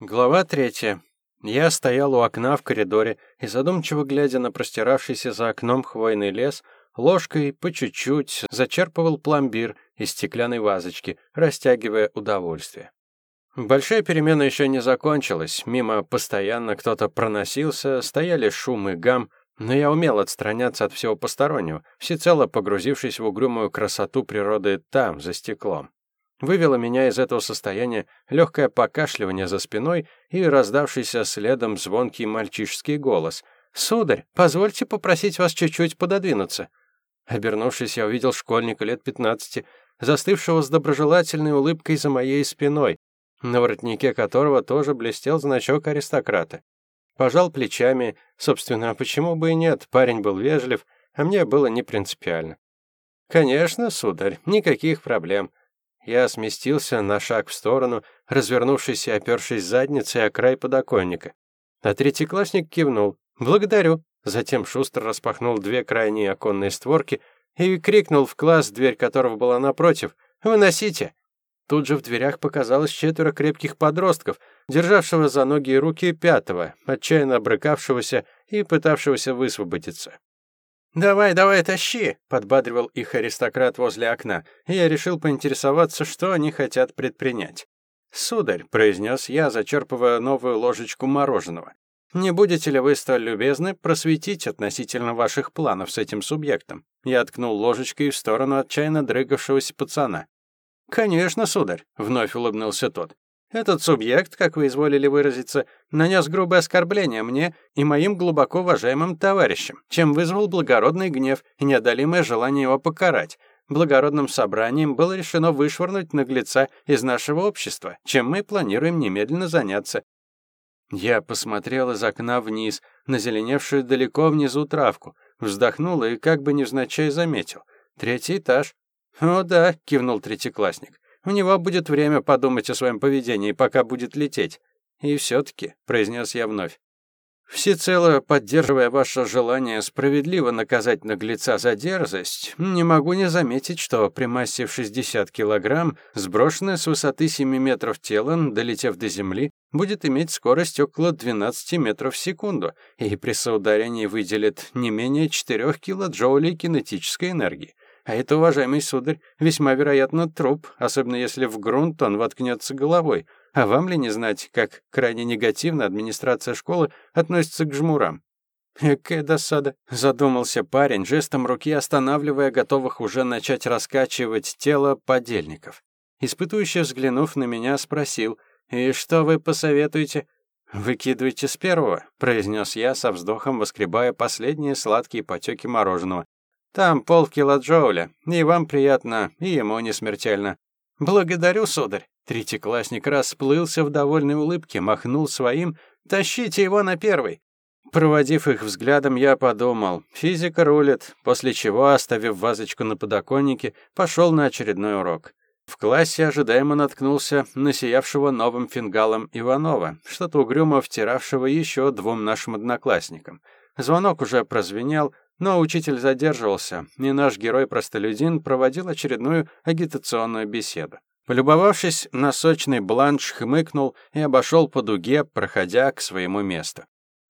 Глава третья. Я стоял у окна в коридоре и, задумчиво глядя на простиравшийся за окном хвойный лес, ложкой по чуть-чуть зачерпывал пломбир из стеклянной вазочки, растягивая удовольствие. Большая перемена еще не закончилась, мимо постоянно кто-то проносился, стояли шум и гам, но я умел отстраняться от всего постороннего, всецело погрузившись в угрюмую красоту природы там, за стеклом. Вывело меня из этого состояния легкое покашливание за спиной и раздавшийся следом звонкий мальчишеский голос. «Сударь, позвольте попросить вас чуть-чуть пододвинуться». Обернувшись, я увидел школьника лет пятнадцати, застывшего с доброжелательной улыбкой за моей спиной, на воротнике которого тоже блестел значок аристократа. Пожал плечами, собственно, почему бы и нет, парень был вежлив, а мне было не принципиально. «Конечно, сударь, никаких проблем», я сместился на шаг в сторону, развернувшись и опершись задницей о край подоконника. А третьеклассник кивнул. «Благодарю». Затем шустро распахнул две крайние оконные створки и крикнул в класс, дверь которого была напротив. «Выносите!» Тут же в дверях показалось четверо крепких подростков, державшего за ноги и руки пятого, отчаянно обрыкавшегося и пытавшегося высвободиться. «Давай, давай, тащи!» — подбадривал их аристократ возле окна, и я решил поинтересоваться, что они хотят предпринять. «Сударь», — произнес я, зачерпывая новую ложечку мороженого, «не будете ли вы столь любезны просветить относительно ваших планов с этим субъектом?» Я ткнул ложечкой в сторону отчаянно дрыгавшегося пацана. «Конечно, сударь», — вновь улыбнулся тот. Этот субъект, как вы изволили выразиться, нанес грубое оскорбление мне и моим глубоко уважаемым товарищам, чем вызвал благородный гнев и неодолимое желание его покарать. Благородным собранием было решено вышвырнуть наглеца из нашего общества, чем мы планируем немедленно заняться. Я посмотрел из окна вниз, на зеленевшую далеко внизу травку, вздохнул и как бы невзначай заметил. Третий этаж. «О да», — кивнул третьеклассник. У него будет время подумать о своем поведении, пока будет лететь. И все-таки, — произнес я вновь, Всецело поддерживая ваше желание справедливо наказать наглеца за дерзость, не могу не заметить, что при массе в 60 килограмм, сброшенное с высоты 7 метров тело, долетев до земли, будет иметь скорость около 12 метров в секунду и при соударении выделит не менее 4 килоджоулей кинетической энергии. А это, уважаемый сударь, весьма вероятно труп, особенно если в грунт он воткнется головой. А вам ли не знать, как крайне негативно администрация школы относится к жмурам? «Экая досада», — задумался парень, жестом руки останавливая готовых уже начать раскачивать тело подельников. Испытующий, взглянув на меня, спросил, «И что вы посоветуете?» «Выкидывайте с первого», — произнес я со вздохом, воскребая последние сладкие потеки мороженого. Там полкилоджоуля, и вам приятно, и ему не смертельно. Благодарю, сударь. Третий классник расплылся в довольной улыбке, махнул своим. Тащите его на первый. Проводив их взглядом, я подумал, физика рулит, после чего, оставив вазочку на подоконнике, пошел на очередной урок. В классе ожидаемо наткнулся на сиявшего новым фингалом Иванова, что-то угрюмо втиравшего еще двум нашим одноклассникам. Звонок уже прозвенел, но учитель задерживался, и наш герой-простолюдин проводил очередную агитационную беседу. Полюбовавшись на сочный бланш, хмыкнул и обошел по дуге, проходя к своему месту.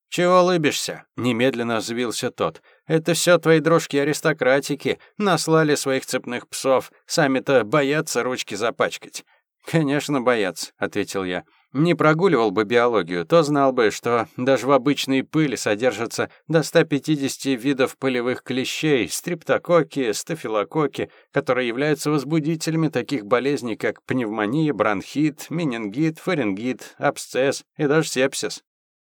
«Чего улыбишься?» — немедленно взвился тот. «Это все твои дружки-аристократики наслали своих цепных псов, сами-то боятся ручки запачкать». «Конечно, боятся», — ответил я. Не прогуливал бы биологию, то знал бы, что даже в обычной пыли содержатся до 150 видов пылевых клещей, стрептококки, стафилококки, которые являются возбудителями таких болезней, как пневмония, бронхит, менингит, фарингит, абсцесс и даже сепсис.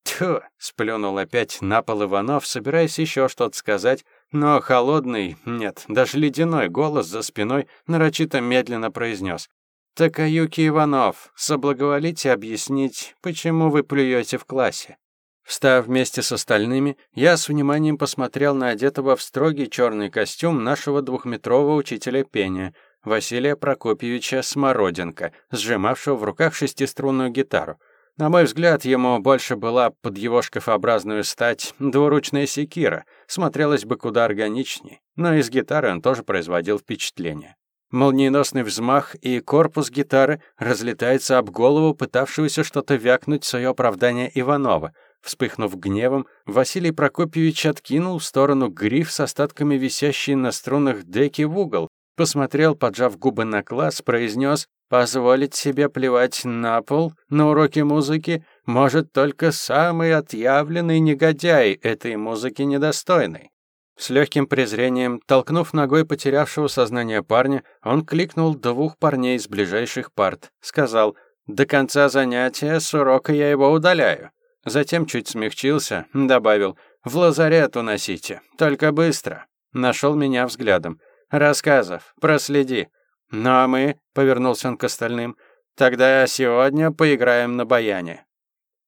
Тьфу, сплюнул опять на пол Иванов, собираясь еще что-то сказать, но холодный, нет, даже ледяной голос за спиной нарочито медленно произнес. «Такаюки Иванов, соблаговолите объяснить, почему вы плюете в классе?» Встав вместе с остальными, я с вниманием посмотрел на одетого в строгий черный костюм нашего двухметрового учителя пения, Василия Прокопьевича Смороденко, сжимавшего в руках шестиструнную гитару. На мой взгляд, ему больше была под его шкафообразную стать двуручная секира, смотрелась бы куда органичней, но из гитары он тоже производил впечатление. Молниеносный взмах, и корпус гитары разлетается об голову пытавшегося что-то вякнуть в свое оправдание Иванова. Вспыхнув гневом, Василий Прокопьевич откинул в сторону гриф с остатками висящей на струнах деки в угол, посмотрел, поджав губы на класс, произнес «Позволить себе плевать на пол на уроке музыки может только самый отъявленный негодяй этой музыки недостойный». С легким презрением, толкнув ногой потерявшего сознание парня, он кликнул двух парней из ближайших парт. Сказал, «До конца занятия с урока я его удаляю». Затем чуть смягчился, добавил, «В лазарет уносите, только быстро». Нашел меня взглядом. «Рассказов, проследи». «Ну а мы», — повернулся он к остальным, «тогда сегодня поиграем на баяне».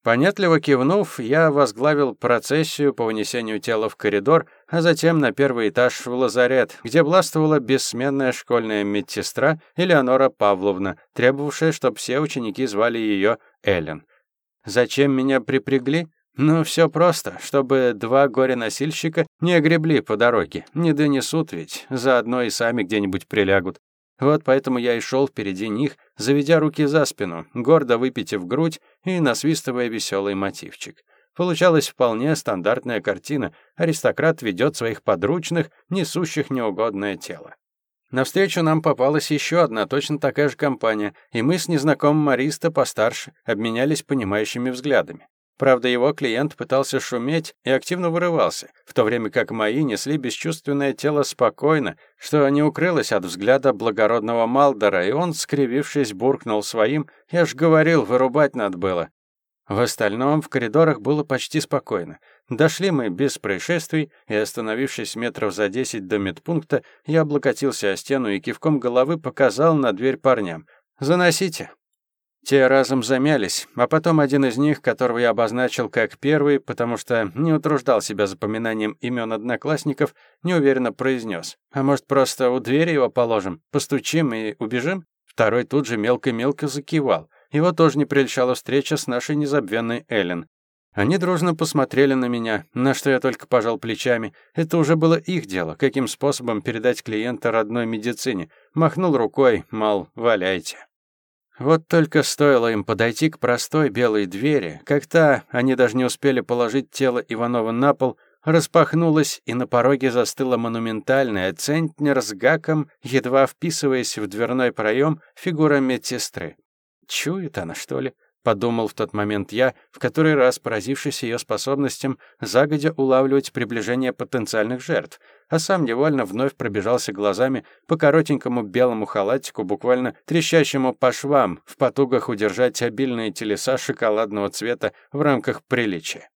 Понятливо кивнув, я возглавил процессию по вынесению тела в коридор, а затем на первый этаж в лазарет, где властвовала бессменная школьная медсестра Элеонора Павловна, требовавшая, чтобы все ученики звали ее Эллен. Зачем меня припрягли? Ну, все просто, чтобы два горе-носильщика не огребли по дороге, не донесут ведь, заодно и сами где-нибудь прилягут. Вот поэтому я и шел впереди них, заведя руки за спину, гордо выпитив грудь и насвистывая веселый мотивчик. Получалась вполне стандартная картина. Аристократ ведет своих подручных, несущих неугодное тело. Навстречу нам попалась еще одна точно такая же компания, и мы с незнакомым Ариста постарше обменялись понимающими взглядами. Правда, его клиент пытался шуметь и активно вырывался, в то время как мои несли бесчувственное тело спокойно, что не укрылось от взгляда благородного Малдора, и он, скривившись, буркнул своим, я ж говорил, вырубать надо было. В остальном в коридорах было почти спокойно. Дошли мы без происшествий, и, остановившись метров за десять до медпункта, я облокотился о стену и кивком головы показал на дверь парням. «Заносите». Те разом замялись, а потом один из них, которого я обозначил как первый, потому что не утруждал себя запоминанием имен одноклассников, неуверенно произнес. «А может, просто у двери его положим, постучим и убежим?» Второй тут же мелко-мелко закивал. Его тоже не прельщала встреча с нашей незабвенной Эллен. Они дружно посмотрели на меня, на что я только пожал плечами. Это уже было их дело, каким способом передать клиента родной медицине. Махнул рукой, мол, валяйте. Вот только стоило им подойти к простой белой двери, как та, они даже не успели положить тело Иванова на пол, распахнулась, и на пороге застыла монументальная центнер с гаком, едва вписываясь в дверной проем, фигура медсестры. Чует она, что ли? подумал в тот момент я, в который раз поразившись ее способностям загодя улавливать приближение потенциальных жертв, а сам невольно вновь пробежался глазами по коротенькому белому халатику, буквально трещащему по швам, в потугах удержать обильные телеса шоколадного цвета в рамках приличия.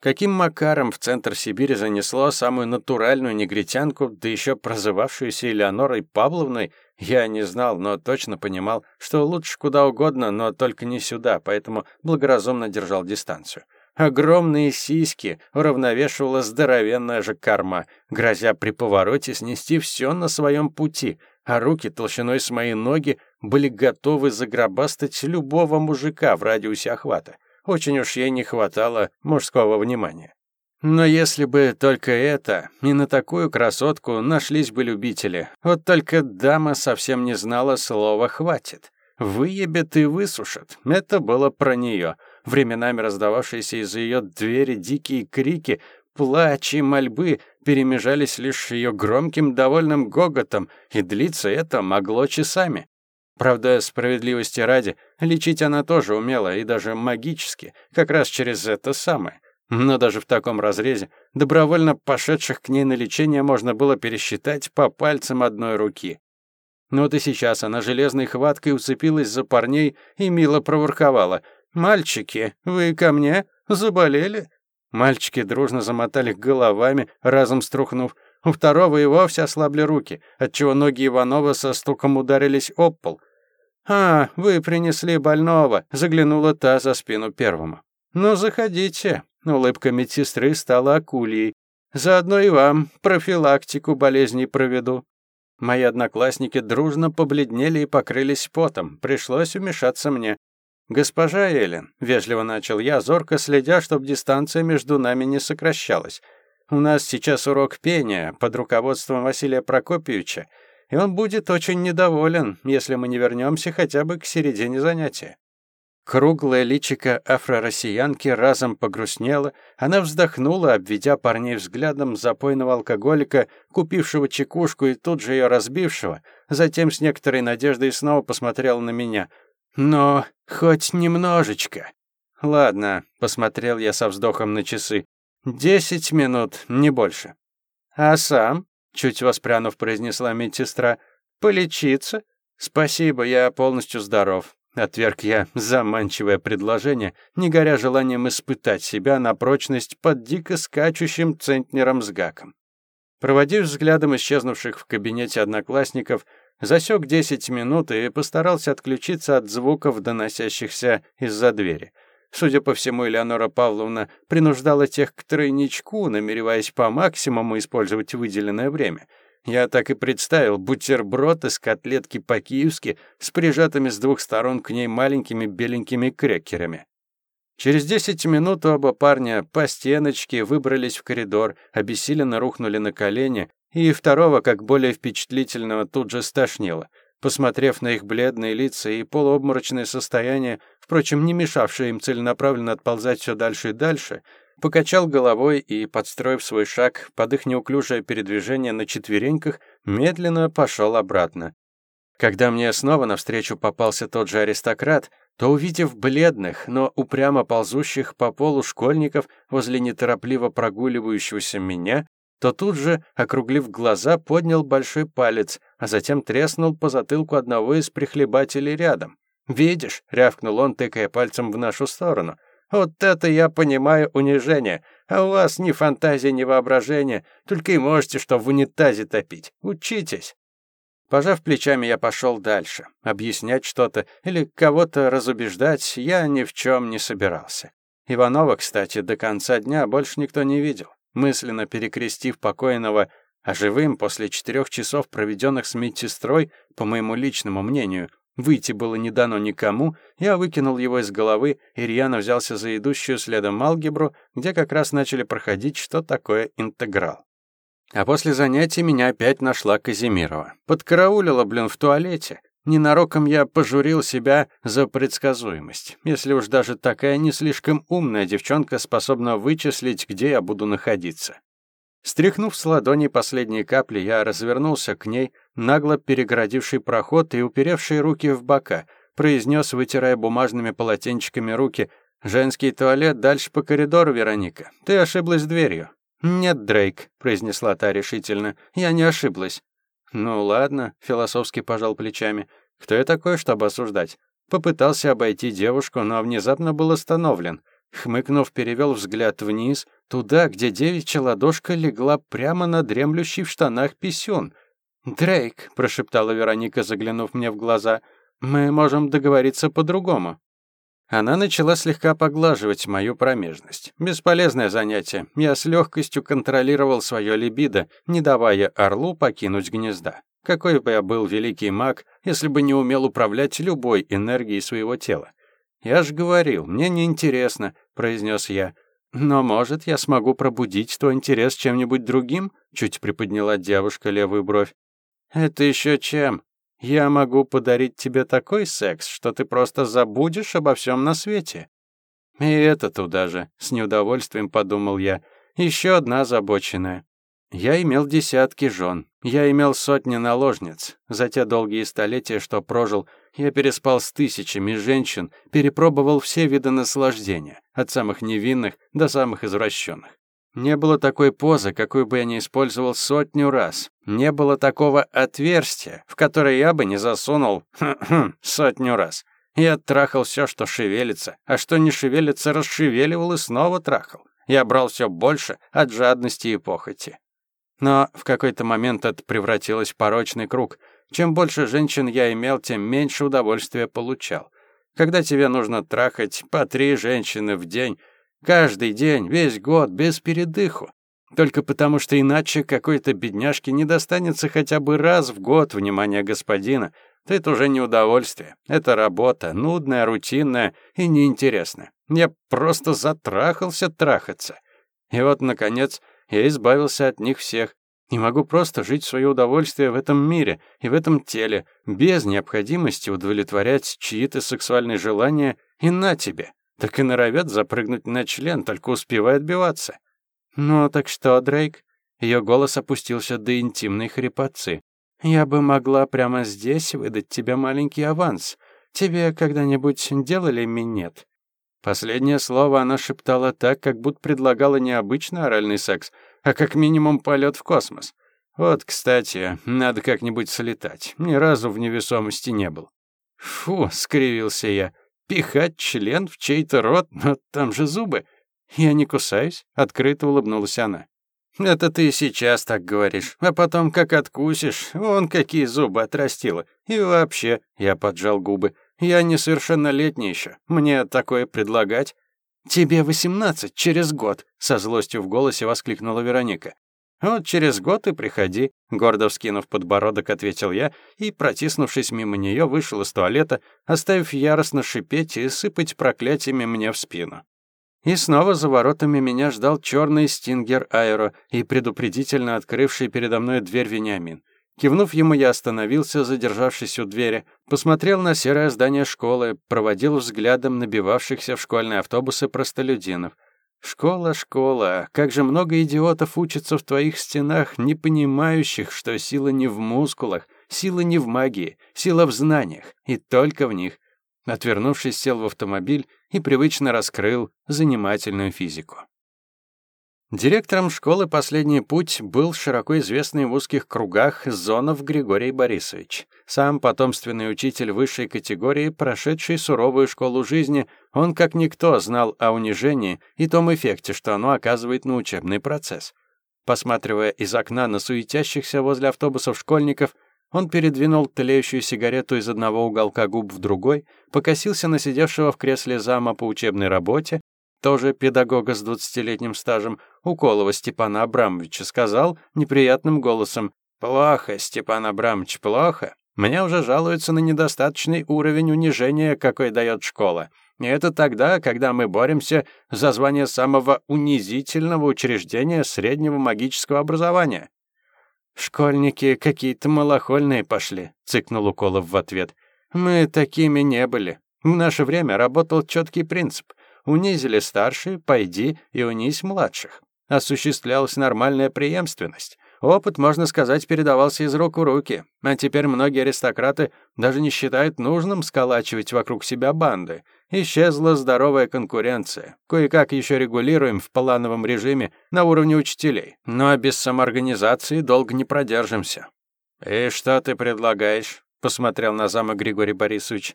Каким макаром в центр Сибири занесло самую натуральную негритянку, да еще прозывавшуюся Элеонорой Павловной, я не знал, но точно понимал, что лучше куда угодно, но только не сюда, поэтому благоразумно держал дистанцию. Огромные сиськи уравновешивала здоровенная же карма, грозя при повороте снести все на своем пути, а руки толщиной с мои ноги были готовы загробастать любого мужика в радиусе охвата. Очень уж ей не хватало мужского внимания. Но если бы только это, и на такую красотку нашлись бы любители. Вот только дама совсем не знала слова «хватит». Выебет и высушит. Это было про нее. Временами раздававшиеся из ее двери дикие крики, плач и мольбы перемежались лишь ее громким довольным гоготом, и длиться это могло часами. Правда, справедливости ради, лечить она тоже умела, и даже магически, как раз через это самое. Но даже в таком разрезе добровольно пошедших к ней на лечение можно было пересчитать по пальцам одной руки. Но вот и сейчас она железной хваткой уцепилась за парней и мило проворковала. «Мальчики, вы ко мне? Заболели?» Мальчики дружно замотали головами, разом струхнув. У второго и вовсе ослабли руки, отчего ноги Иванова со стуком ударились об пол. «А, вы принесли больного», — заглянула та за спину первому. «Ну, заходите». Улыбка медсестры стала акульей. «Заодно и вам профилактику болезней проведу». Мои одноклассники дружно побледнели и покрылись потом. Пришлось вмешаться мне. «Госпожа Эллен», — вежливо начал я, зорко следя, чтобы дистанция между нами не сокращалась. «У нас сейчас урок пения под руководством Василия Прокопьевича. и он будет очень недоволен, если мы не вернемся хотя бы к середине занятия. Круглое личико афро-россиянки разом погрустнело, она вздохнула, обведя парней взглядом запойного алкоголика, купившего чекушку и тут же ее разбившего, затем с некоторой надеждой снова посмотрела на меня. «Но хоть немножечко». «Ладно», — посмотрел я со вздохом на часы. «Десять минут, не больше». «А сам?» — чуть воспрянув, произнесла медсестра. «Полечиться?» «Спасибо, я полностью здоров. Отверг я заманчивое предложение, не горя желанием испытать себя на прочность под дико скачущим центнером с гаком. Проводив взглядом исчезнувших в кабинете одноклассников, засек 10 минут и постарался отключиться от звуков, доносящихся из-за двери. Судя по всему, Элеонора Павловна принуждала тех к тройничку, намереваясь по максимуму использовать выделенное время — я так и представил бутерброд из котлетки по-киевски с прижатыми с двух сторон к ней маленькими беленькими крекерами. Через десять минут оба парня по стеночке выбрались в коридор, обессиленно рухнули на колени, и второго, как более впечатлительного, тут же стошнило. Посмотрев на их бледные лица и полуобморочное состояние, впрочем, не мешавшее им целенаправленно отползать все дальше и дальше, покачал головой и, подстроив свой шаг под их неуклюжее передвижение на четвереньках, медленно пошел обратно. Когда мне снова навстречу попался тот же аристократ, то, увидев бледных, но упрямо ползущих по полу школьников возле неторопливо прогуливающегося меня, то тут же, округлив глаза, поднял большой палец, а затем треснул по затылку одного из прихлебателей рядом. «Видишь?» — рявкнул он, тыкая пальцем в нашу сторону. Вот это я понимаю унижение. А у вас ни фантазии, ни воображения, только и можете что в унитазе топить. Учитесь. Пожав плечами, я пошел дальше. Объяснять что-то или кого-то разубеждать я ни в чем не собирался. Иванова, кстати, до конца дня больше никто не видел. Мысленно перекрестив покойного, а живым после четырех часов, проведенных с медсестрой, по моему личному мнению, Выйти было не дано никому, я выкинул его из головы, и рьяно взялся за идущую следом алгебру, где как раз начали проходить, что такое интеграл. А после занятий меня опять нашла Казимирова. Подкараулила, блин, в туалете. Ненароком я пожурил себя за предсказуемость. Если уж даже такая не слишком умная девчонка способна вычислить, где я буду находиться. Стряхнув с ладони последние капли, я развернулся к ней, нагло перегородивший проход и уперевший руки в бока, произнес, вытирая бумажными полотенчиками руки, «Женский туалет дальше по коридору, Вероника. Ты ошиблась дверью». «Нет, Дрейк», — произнесла та решительно, — «я не ошиблась». «Ну ладно», — философски пожал плечами. «Кто я такой, чтобы осуждать?» Попытался обойти девушку, но внезапно был остановлен — Хмыкнув, перевел взгляд вниз, туда, где девичья ладошка легла прямо на дремлющий в штанах писюн. «Дрейк», — прошептала Вероника, заглянув мне в глаза, — «мы можем договориться по-другому». Она начала слегка поглаживать мою промежность. Бесполезное занятие. Я с легкостью контролировал свое либидо, не давая орлу покинуть гнезда. Какой бы я был великий маг, если бы не умел управлять любой энергией своего тела. «Я ж говорил, мне неинтересно», — произнес я. «Но, может, я смогу пробудить твой интерес чем-нибудь другим?» — чуть приподняла девушка левую бровь. «Это еще чем? Я могу подарить тебе такой секс, что ты просто забудешь обо всем на свете». «И это туда же», — с неудовольствием подумал я. «Еще одна озабоченная». Я имел десятки жен, я имел сотни наложниц. За те долгие столетия, что прожил, я переспал с тысячами женщин, перепробовал все виды наслаждения, от самых невинных до самых извращенных. Не было такой позы, какую бы я не использовал сотню раз. Не было такого отверстия, в которое я бы не засунул сотню раз. Я трахал все, что шевелится, а что не шевелится, расшевеливал и снова трахал. Я брал все больше от жадности и похоти. Но в какой-то момент это превратилось в порочный круг. Чем больше женщин я имел, тем меньше удовольствия получал. Когда тебе нужно трахать по три женщины в день, каждый день, весь год, без передыху, только потому что иначе какой-то бедняжке не достанется хотя бы раз в год внимания господина, то это уже не удовольствие. Это работа, нудная, рутинная и неинтересная. Я просто затрахался трахаться. И вот, наконец, я избавился от них всех. Не могу просто жить в свое удовольствие в этом мире и в этом теле, без необходимости удовлетворять чьи-то сексуальные желания, и на тебе. Так и норовят запрыгнуть на член, только успевает отбиваться. «Ну, так что, Дрейк?» Ее голос опустился до интимной хрипотцы. «Я бы могла прямо здесь выдать тебе маленький аванс. Тебе когда-нибудь делали минет?» Последнее слово она шептала так, как будто предлагала не обычный оральный секс, а как минимум полет в космос. Вот, кстати, надо как-нибудь слетать. Ни разу в невесомости не был. Фу, скривился я. Пихать член в чей-то рот, но там же зубы. Я не кусаюсь, открыто улыбнулась она. Это ты сейчас так говоришь, а потом как откусишь, вон какие зубы отрастила. И вообще, я поджал губы. Я несовершеннолетний еще. Мне такое предлагать? Тебе восемнадцать через год, со злостью в голосе воскликнула Вероника. Вот через год и приходи, гордо вскинув подбородок, ответил я и, протиснувшись мимо нее, вышел из туалета, оставив яростно шипеть и сыпать проклятиями мне в спину. И снова за воротами меня ждал черный стингер Аэро и предупредительно открывший передо мной дверь Вениамин. Кивнув ему, я остановился, задержавшись у двери, посмотрел на серое здание школы, проводил взглядом набивавшихся в школьные автобусы простолюдинов. «Школа, школа, как же много идиотов учатся в твоих стенах, не понимающих, что сила не в мускулах, сила не в магии, сила в знаниях, и только в них. Отвернувшись, сел в автомобиль и привычно раскрыл занимательную физику. Директором школы «Последний путь» был широко известный в узких кругах Зонов Григорий Борисович. Сам потомственный учитель высшей категории, прошедший суровую школу жизни, он как никто знал о унижении и том эффекте, что оно оказывает на учебный процесс. Посматривая из окна на суетящихся возле автобусов школьников, он передвинул тлеющую сигарету из одного уголка губ в другой, покосился на сидевшего в кресле зама по учебной работе, тоже педагога с двадцатилетним стажем, Уколова Степана Абрамовича, сказал неприятным голосом «Плохо, Степан Абрамович, плохо. Мне уже жалуются на недостаточный уровень унижения, какой дает школа. И это тогда, когда мы боремся за звание самого унизительного учреждения среднего магического образования. «Школьники какие-то малохольные пошли», — цыкнул Уколов в ответ. «Мы такими не были. В наше время работал четкий принцип. Унизили старшие, пойди и унись младших. Осуществлялась нормальная преемственность. Опыт, можно сказать, передавался из рук в руки. А теперь многие аристократы даже не считают нужным сколачивать вокруг себя банды. Исчезла здоровая конкуренция. Кое-как еще регулируем в плановом режиме на уровне учителей. Но без самоорганизации долго не продержимся. «И что ты предлагаешь?» — посмотрел на зама Григорий Борисович.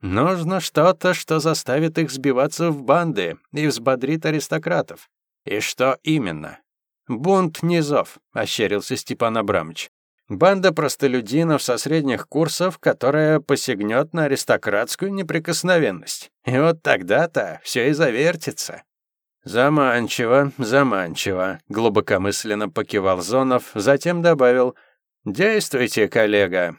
«Нужно что-то, что заставит их сбиваться в банды и взбодрит аристократов. И что именно?» «Бунт низов», — ощерился Степан Абрамович. Банда простолюдинов со средних курсов, которая посягнет на аристократскую неприкосновенность. И вот тогда-то все и завертится. Заманчиво, заманчиво, глубокомысленно покивал Зонов, затем добавил: "Действуйте, коллега.